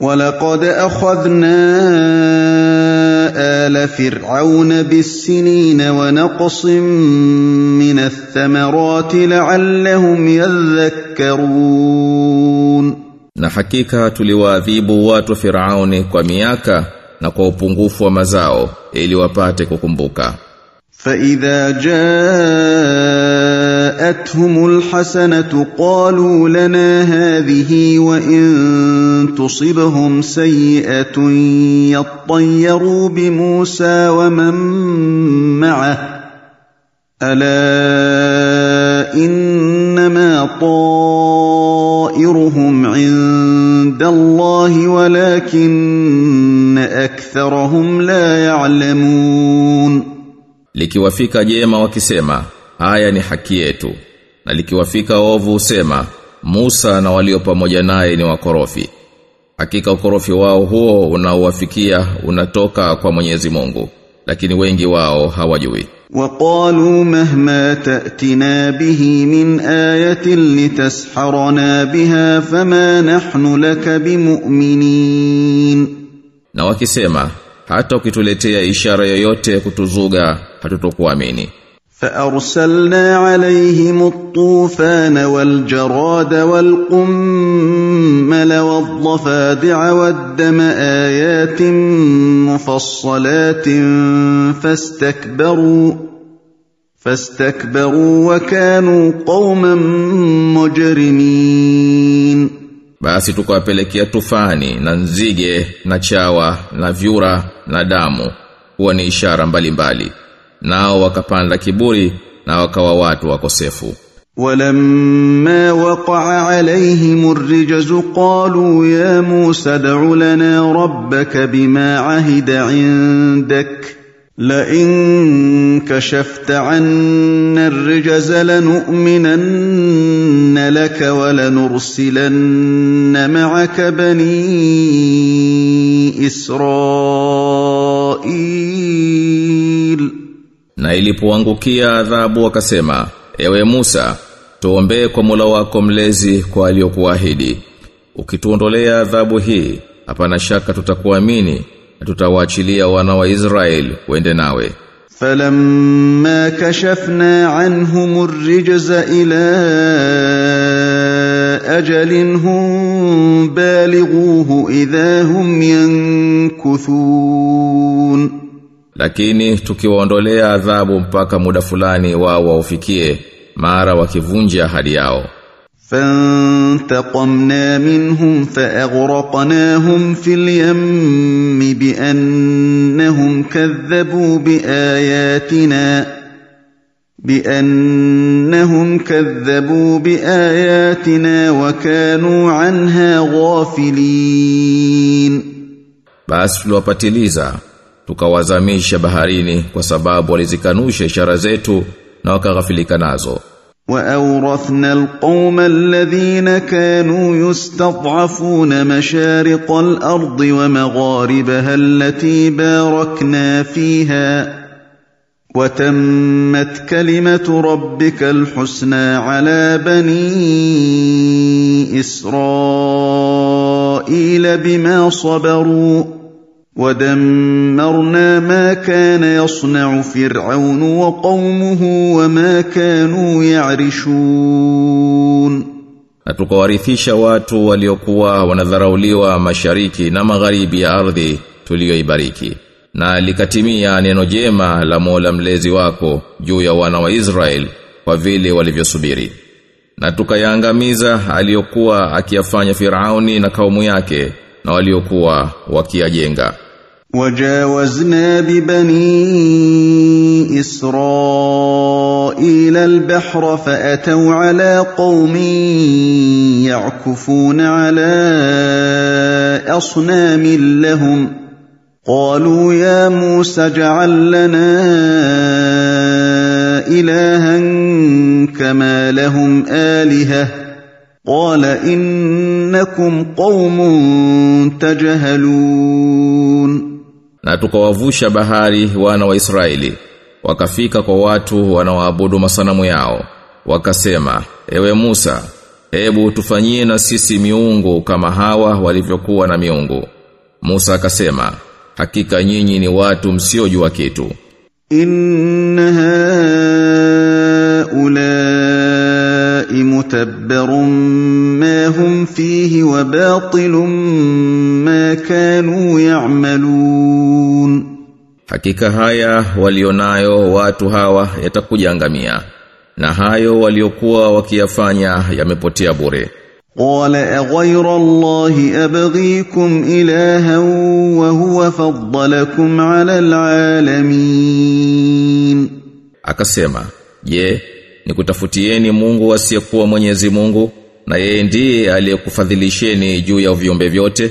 ولقد أخذنا آل فرعون بالسنين ونقص من الثمرات لعلهم يذكرون نحكيك تلوى ذيب وات فرعون كمياكا نقو بنغوف ومزاو إلي وباتك كمبوكا فإذا جاء جاءتهم الحسنة قالوا لنا هذه وإن تصبهم سيئة يطيروا بموسى ومن معه. ألا إنما طائرهم عند الله ولكن أكثرهم لا يعلمون. Likiwafika jema wakisema, haya ni haki yetu. Na likiwafika ovu usema, Musa na walio pamoja naye ni wakorofi. Hakika ukorofi wao huo unaowafikia unatoka kwa Mwenyezi Mungu, lakini wengi wao hawajui. وقالوا مهما تأتنا به من آية لتسحرنا بها فما نحن لك بمؤمنين Na wakisema, hata ukituletea ishara yoyote kutuzuga, hatutokuamini. فأرسلنا عليهم الطوفان والجراد والقمل والضفادع والدم آيات مفصلات فاستكبروا فاستكبروا وكانوا قوما مجرمين Basi tukawapelekea tufani na nzige na chawa na vyura na damu kuwa ni ishara mbalimbali. Nao wakapanda kiburi na wakawa watu wakosefu. ولما وقع عليهم الرجز قالوا يا موسى ادع لنا ربك بما عهد عندك لئن كشفت عنا الرجز لنؤمنن لك ولنرسلن معك بني إسرائيل ilipoangukia adhabu akasema ewe Musa tuombe kwa Mola wako mlezi kwa aliyokuahidi. Ukituondolea adhabu hii hapana shaka tutakuamini na tutawaachilia wana wa Israeli wende nawe. Falamma kashafna anhum ar-rijza ila ajalin hum balighuhu idha hum yankuthun Lakini tukiwaondolea adhabu mpaka muda fulani wao waufikie, mara wakivunja ahadi yao. فانتقمنا منهم فأغرقناهم في اليم بأنهم كذبوا بآياتنا بأنهم كذبوا بآياتنا وكانوا عنها غافلين Basi tuliwapatiliza, Tukawazamisha baharini kwa sababu walizikanusha ishara zetu na wakaghafilika nazo. وأورثنا القوم الذين كانوا يستضعفون مشارق الأرض ومغاربها التي باركنا فيها وتمت كلمة ربك الحسنى على بني إسرائيل بما صبروا ودمرنا ما كان يصنع فرعون وقومه وما كانوا يعرشون Na tukawarithisha watu waliokuwa wanadharauliwa mashariki na magharibi ya ardhi tuliyoibariki. Na likatimia neno jema la Mola mlezi wako juu ya wana wa Israel kwa vile walivyosubiri. Na tukayaangamiza aliyokuwa akiyafanya Firauni na kaumu yake na waliokuwa wakiyajenga. وجاوزنا ببني إسرائيل البحر فأتوا على قوم يعكفون على أصنام لهم. قالوا يا موسى اجعل لنا إلها كما لهم آلهة. قال إنكم قوم تجهلون. na tukawavusha bahari wana wa Israeli. Wakafika kwa watu wanaoabudu masanamu yao wakasema ewe Musa hebu tufanyie na sisi miungu kama hawa walivyokuwa na miungu. Musa akasema hakika nyinyi ni watu msiojua kitu. Inna haulai mutabbarun ma hum fihi wa batilun ma kanu ya'malun. Hakika haya walionayo watu hawa yatakujangamia na hayo waliokuwa wakiyafanya yamepotea bure. Qala ghayra Allahi abghikum ilahan wa huwa faddalakum ala alalamin. Akasema, je, nikutafutieni Mungu asiyekuwa Mwenyezi Mungu na yeye ndiye aliyekufadhilisheni juu ya viumbe vyote?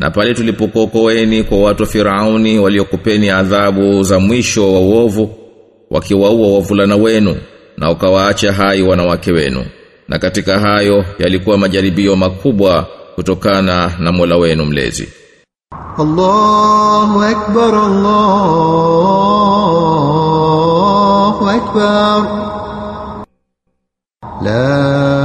Na pale tulipokokoeni kwa watu wa Firauni waliokupeni adhabu za mwisho wa uovu wakiwaua wavulana wenu na ukawaacha hai wanawake wenu. Na katika hayo yalikuwa majaribio makubwa kutokana na Mola wenu mlezi. Allahu akbar Allahu akbar La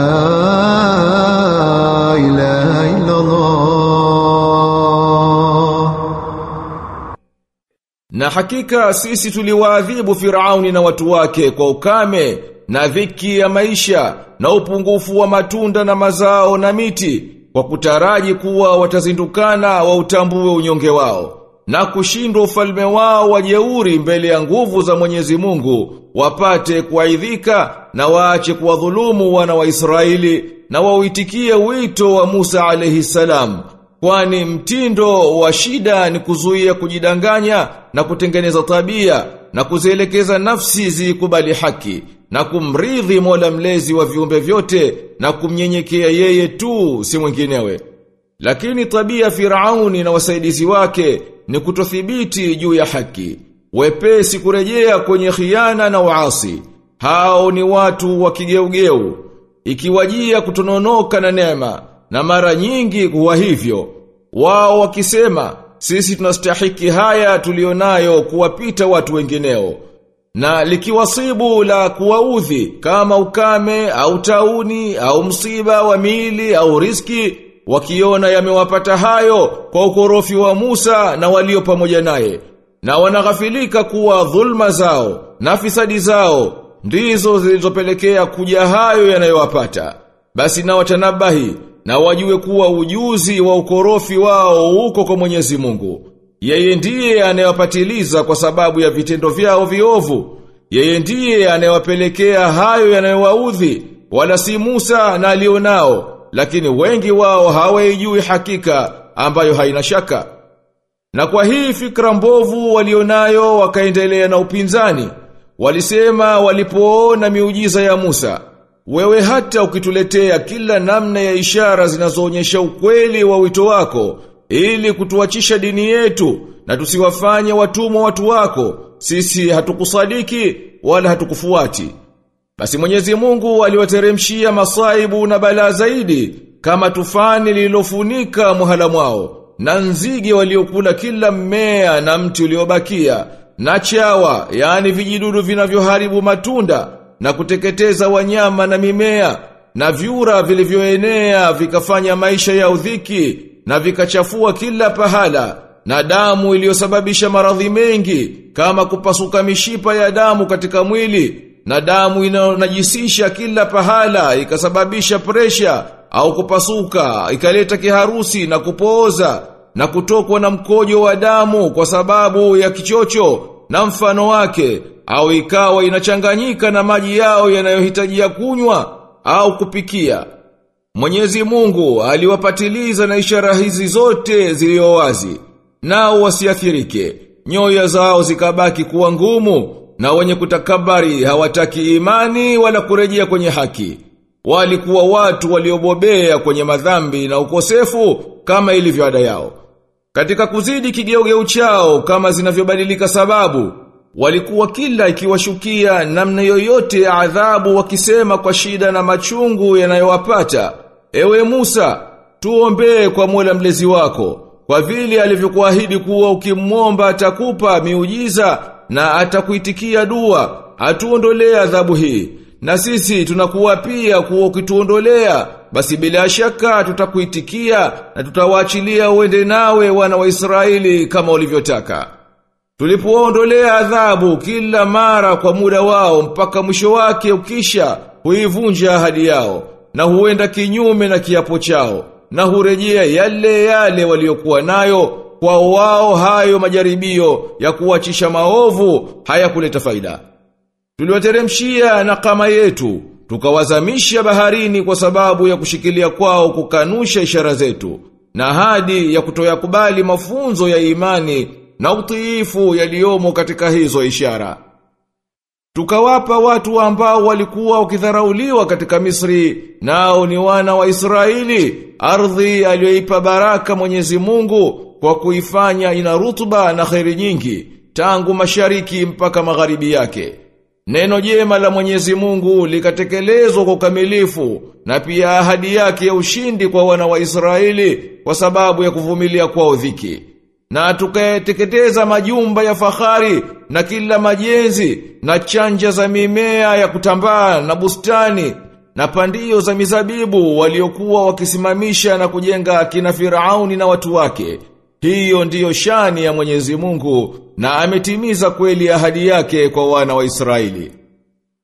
hakika sisi tuliwaadhibu Firauni na watu wake kwa ukame na dhiki ya maisha na upungufu wa matunda na mazao na miti kwa kutaraji kuwa watazindukana wa utambue unyonge wao na kushindwa ufalme wao wa jeuri mbele ya nguvu za Mwenyezi Mungu wapate kuaidhika na waache kuwadhulumu wana wa Israeli na wauitikie wito wa Musa alayhi salam Kwani mtindo wa shida ni kuzuia kujidanganya na kutengeneza tabia na kuzielekeza nafsi zikubali haki na kumridhi Mola mlezi wa viumbe vyote na kumnyenyekea yeye tu si mwinginewe. Lakini tabia Firauni na wasaidizi wake ni kutothibiti juu ya haki, wepesi kurejea kwenye khiana na uasi. Hao ni watu wa kigeugeu, ikiwajia kutononoka na neema na mara nyingi huwa hivyo. Wao wakisema, sisi tunastahiki haya tulionayo kuwapita watu wengineo. Na likiwasibu la kuwaudhi kama ukame au tauni au msiba wa mili au riski, wakiona yamewapata hayo kwa ukorofi wa Musa na walio pamoja naye. Na wanaghafilika kuwa dhulma zao na fisadi zao ndizo zilizopelekea kuja hayo yanayowapata. Basi na watanabahi na wajue kuwa ujuzi wa ukorofi wao uko kwa Mwenyezi Mungu. Yeye ndiye anayewapatiliza kwa sababu ya vitendo vyao viovu. Yeye ndiye anayewapelekea hayo yanayowaudhi, wala si Musa na alionao, lakini wengi wao hawaijui hakika ambayo haina shaka. Na kwa hii fikra mbovu walionayo wakaendelea na upinzani. Walisema walipoona miujiza ya Musa, wewe hata ukituletea kila namna ya ishara zinazoonyesha ukweli wa wito wako, ili kutuachisha dini yetu na tusiwafanye watumwa watu wako, sisi hatukusadiki wala hatukufuati. Basi Mwenyezi Mungu aliwateremshia masaibu na balaa zaidi kama tufani lililofunika muhala mwao na nzige waliokula kila mmea na mti uliobakia na chawa yani vijidudu vinavyoharibu matunda na kuteketeza wanyama na mimea na vyura vilivyoenea vikafanya maisha ya udhiki na vikachafua kila pahala na damu iliyosababisha maradhi mengi kama kupasuka mishipa ya damu katika mwili na damu inayonajisisha kila pahala ikasababisha presha au kupasuka ikaleta kiharusi na kupooza na kutokwa na mkojo wa damu kwa sababu ya kichocho na mfano wake au ikawa inachanganyika na maji yao yanayohitajia kunywa au kupikia. Mwenyezi Mungu aliwapatiliza na ishara hizi zote zilizo wazi, nao wasiathirike, nyoya zao zikabaki kuwa ngumu, na wenye kutakabari hawataki imani wala kurejea kwenye haki. walikuwa watu waliobobea kwenye madhambi na ukosefu kama ilivyo ada yao. Katika kuzidi kigeugeu chao kama zinavyobadilika sababu, walikuwa kila ikiwashukia namna yoyote ya adhabu wakisema kwa shida na machungu yanayowapata, ewe Musa, tuombee kwa Mola mlezi wako, kwa vile alivyokuahidi kuwa ukimwomba atakupa miujiza na atakuitikia dua, atuondolee adhabu hii. Na sisi tunakuwa pia kuwa ukituondolea, basi bila shaka tutakuitikia na tutawaachilia uende nawe wana wa Israeli kama ulivyotaka. Tulipoondolea adhabu kila mara kwa muda wao mpaka mwisho wake ukisha huivunja ahadi yao na huenda kinyume na kiapo chao na hurejea yale yale waliokuwa nayo kwa wao hayo majaribio ya kuachisha maovu hayakuleta faida. Tuliwateremshia na kama yetu, tukawazamisha baharini kwa sababu ya kushikilia kwao kukanusha ishara zetu, na hadi ya kutoyakubali mafunzo ya imani na utiifu yaliyomo katika hizo ishara. Tukawapa watu ambao walikuwa wakidharauliwa katika Misri, nao ni wana wa Israeli, ardhi aliyoipa baraka Mwenyezi Mungu kwa kuifanya ina rutuba na khairi nyingi, tangu mashariki mpaka magharibi yake. Neno jema la Mwenyezi Mungu likatekelezwa kwa ukamilifu na pia ahadi yake ya ushindi kwa wana wa Israeli kwa sababu ya kuvumilia kwao dhiki. Na tukayeteketeza majumba ya fahari na kila majenzi na chanja za mimea ya kutambaa na bustani na pandio za mizabibu waliokuwa wakisimamisha na kujenga kina Firauni na watu wake. Hiyo ndiyo shani ya Mwenyezi Mungu na ametimiza kweli ahadi yake kwa wana wa Israeli.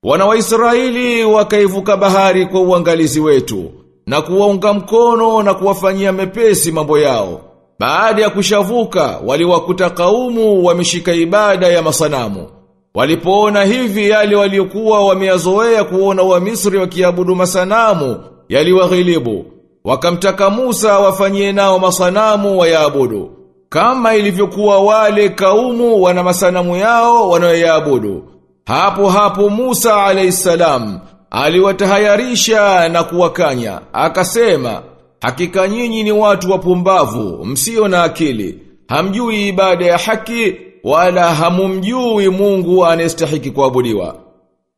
Wana wa Israeli wakaivuka bahari kwa uangalizi wetu na kuwaunga mkono na kuwafanyia mepesi mambo yao. Baada ya kushavuka waliwakuta kaumu wameshika ibada ya masanamu. Walipoona hivi yale waliokuwa wameyazoea kuona wa Misri wakiabudu masanamu yaliwaghilibu. Wakamtaka Musa wafanyie nao masanamu wayaabudu. Kama ilivyokuwa wale kaumu wana masanamu yao wanayoyaabudu. Hapo hapo Musa alayhisalam aliwatahayarisha na kuwakanya. Akasema, hakika nyinyi ni watu wapumbavu, msio na akili. Hamjui ibada ya haki wala hamumjui Mungu anayestahiki kuabudiwa.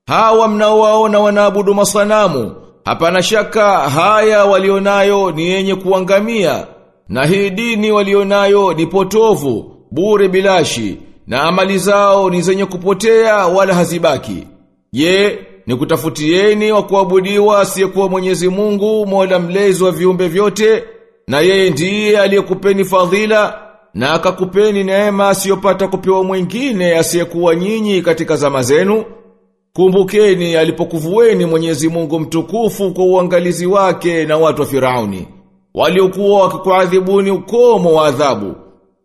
Hawa mnaowaona wanaabudu masanamu, hapana shaka haya walionayo ni yenye kuangamia, na hii dini walionayo ni potovu, bure bilashi, na amali zao ni zenye kupotea wala hazibaki. Je, ni kutafutieni wa kuabudiwa asiyekuwa Mwenyezi Mungu, Mola mlezi wa viumbe vyote, na yeye ndiye aliyekupeni fadhila na akakupeni neema asiyopata kupewa mwingine asiyekuwa nyinyi katika zama zenu. Kumbukeni alipokuvueni Mwenyezi Mungu mtukufu kwa uangalizi wake na watu wa Firauni waliokuwa wakikuadhibuni ukomo wa adhabu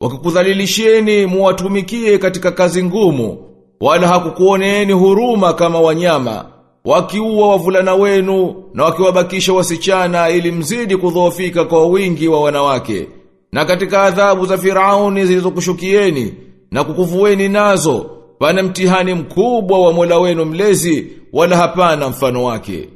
wakikudhalilisheni muwatumikie katika kazi ngumu wala hakukuoneeni huruma kama wanyama wakiua wavulana wenu na wakiwabakisha wasichana ili mzidi kudhoofika kwa wingi wa wanawake. Na katika adhabu za Firauni zilizokushukieni na kukuvueni nazo pana mtihani mkubwa wa Mola wenu mlezi wala hapana mfano wake